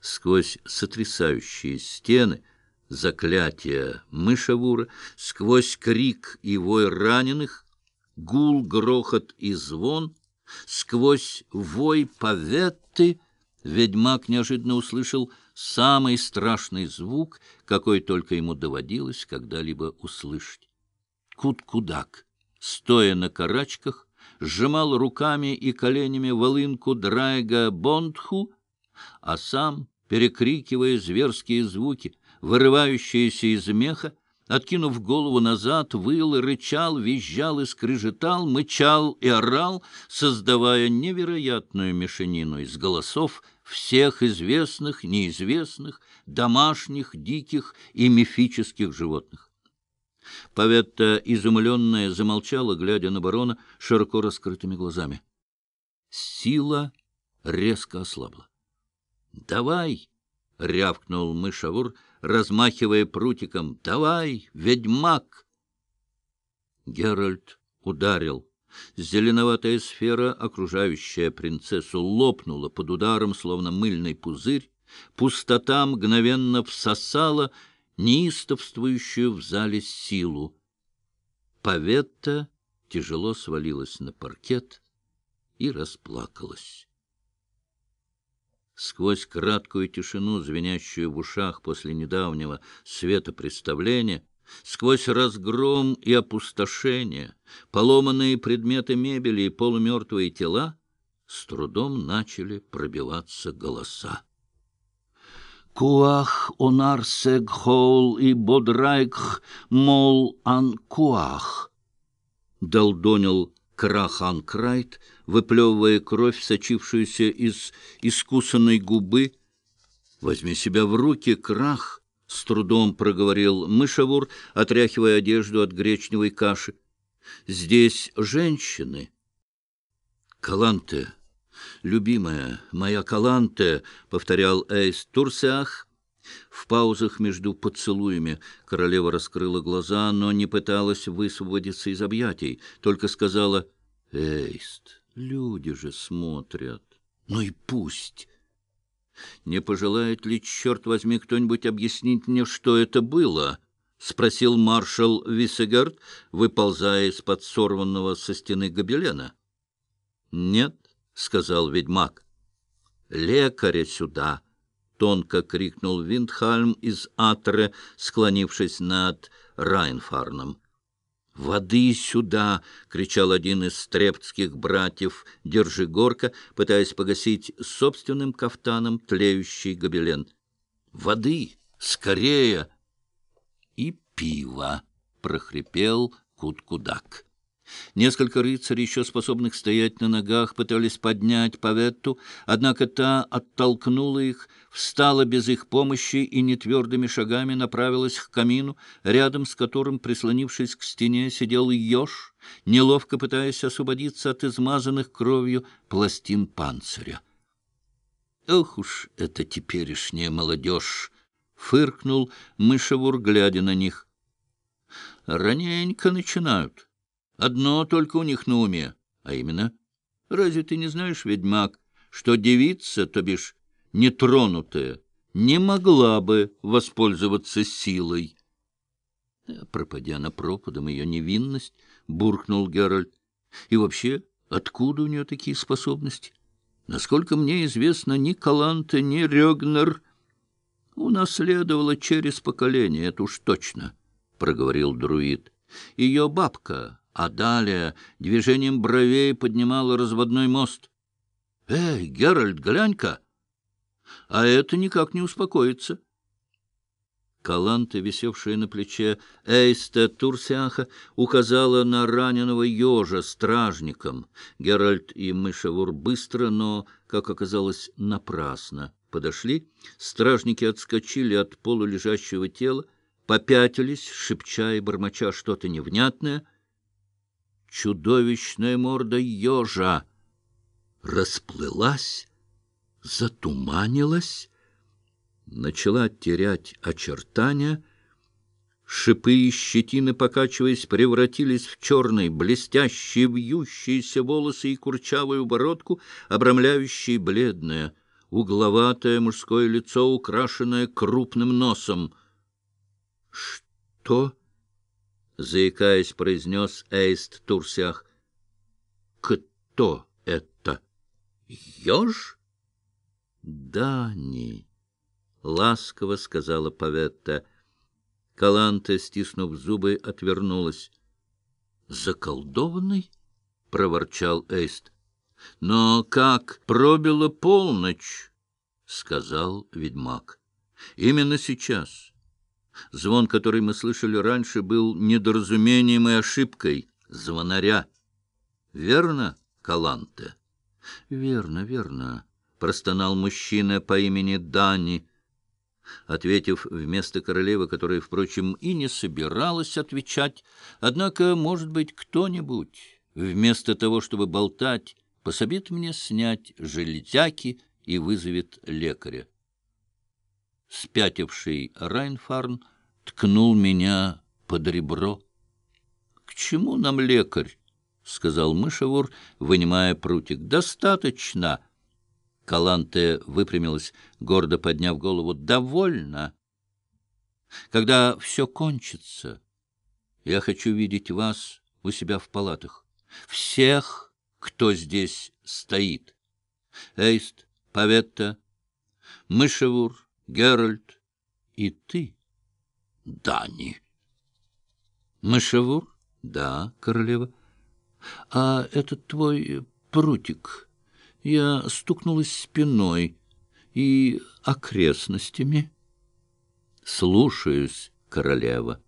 сквозь сотрясающие стены, заклятия мышавура, сквозь крик и вой раненых, гул, грохот и звон, сквозь вой поветты, ведьмак неожиданно услышал самый страшный звук, какой только ему доводилось когда-либо услышать. Кут-кудак, стоя на карачках, сжимал руками и коленями волынку Драйга Бондху, а сам, перекрикивая зверские звуки, вырывающиеся из меха, откинув голову назад, выл рычал, визжал и скрежетал, мычал и орал, создавая невероятную мешанину из голосов всех известных, неизвестных, домашних, диких и мифических животных. Паветта, изумленная, замолчала, глядя на барона широко раскрытыми глазами. Сила резко ослабла. — Давай! — рявкнул мышавур, размахивая прутиком. — Давай, ведьмак! Геральт ударил. Зеленоватая сфера, окружающая принцессу, лопнула под ударом, словно мыльный пузырь. Пустота мгновенно всосала неистовствующую в зале силу. Паветта тяжело свалилась на паркет и расплакалась. Сквозь краткую тишину, звенящую в ушах после недавнего светопреставления, сквозь разгром и опустошение, поломанные предметы мебели и полумертвые тела, с трудом начали пробиваться голоса. Куах онарсег хоул и бодрайк мол ан куах. Долдонил Крахан Крайт, выплевывая кровь, сочившуюся из искусанной губы. «Возьми себя в руки, Крах!» — с трудом проговорил мышавур, отряхивая одежду от гречневой каши. «Здесь женщины». «Каланте!» «Любимая, моя Каланте», — повторял Эйс Турсиах. В паузах между поцелуями королева раскрыла глаза, но не пыталась высвободиться из объятий, только сказала «Эйст, люди же смотрят, ну и пусть». «Не пожелает ли, черт возьми, кто-нибудь объяснить мне, что это было?» — спросил маршал Виссегард, выползая из-под сорванного со стены гобелена. «Нет», — сказал ведьмак. «Лекаря сюда!» — тонко крикнул Виндхальм из Атре, склонившись над Райнфарном. «Воды сюда!» — кричал один из стрептских братьев «Держи горка», пытаясь погасить собственным кафтаном тлеющий гобелен. «Воды! Скорее!» «И пиво!» — прохрипел Куткудак. Несколько рыцарей, еще способных стоять на ногах, пытались поднять Паветту, однако та оттолкнула их, встала без их помощи и нетвердыми шагами направилась к камину, рядом с которым, прислонившись к стене, сидел еж, неловко пытаясь освободиться от измазанных кровью пластин панциря. «Ох уж это теперешняя молодежь!» — фыркнул мышевур, глядя на них. «Раненько начинают». Одно только у них на уме, а именно, разве ты не знаешь, ведьмак, что девица, то бишь нетронутая, не могла бы воспользоваться силой? Пропадя на пропадом ее невинность, буркнул Геральт. И вообще, откуда у нее такие способности? Насколько мне известно, ни Каланте, ни Рёгнер унаследовала через поколение, это уж точно, — проговорил друид. Ее бабка а далее движением бровей поднимала разводной мост. «Эй, Геральт, глянь-ка!» А это никак не успокоится. Каланта, висевшая на плече Эйста Турсиаха, указала на раненого ежа стражником. Геральт и Мышевур быстро, но, как оказалось, напрасно подошли. Стражники отскочили от полулежащего тела, попятились, шепча и бормоча что-то невнятное — чудовищная морда ежа расплылась, затуманилась, начала терять очертания, Шипы и щетины, покачиваясь, превратились в черные, блестящие, вьющиеся волосы и курчавую бородку, обрамляющие бледное, угловатое мужское лицо, украшенное крупным носом. — Что? — заикаясь, произнес Эйст Турсях. — Кто это? — Ёж? — Дани, — ласково сказала Паветта. Каланта, стиснув зубы, отвернулась. — Заколдованный? — проворчал Эйст. — Но как пробила полночь, — сказал ведьмак. — Именно сейчас. Звон, который мы слышали раньше, был недоразумением и ошибкой звонаря. Верно, Каланте? — Верно, верно, — простонал мужчина по имени Дани, ответив вместо королевы, которая, впрочем, и не собиралась отвечать. Однако, может быть, кто-нибудь, вместо того, чтобы болтать, пособит мне снять железяки и вызовет лекаря. Спятивший Райнфарн ткнул меня под ребро. — К чему нам лекарь? — сказал мышевур, вынимая прутик. — Достаточно. Каланте выпрямилась, гордо подняв голову. — Довольно. Когда все кончится, я хочу видеть вас у себя в палатах. Всех кто здесь стоит. Эйст, Паветта, Мышевур, Геральт и ты, Дани. Мышевур? Да, королева. А этот твой прутик, я стукнулась спиной и окрестностями. Слушаюсь, королева.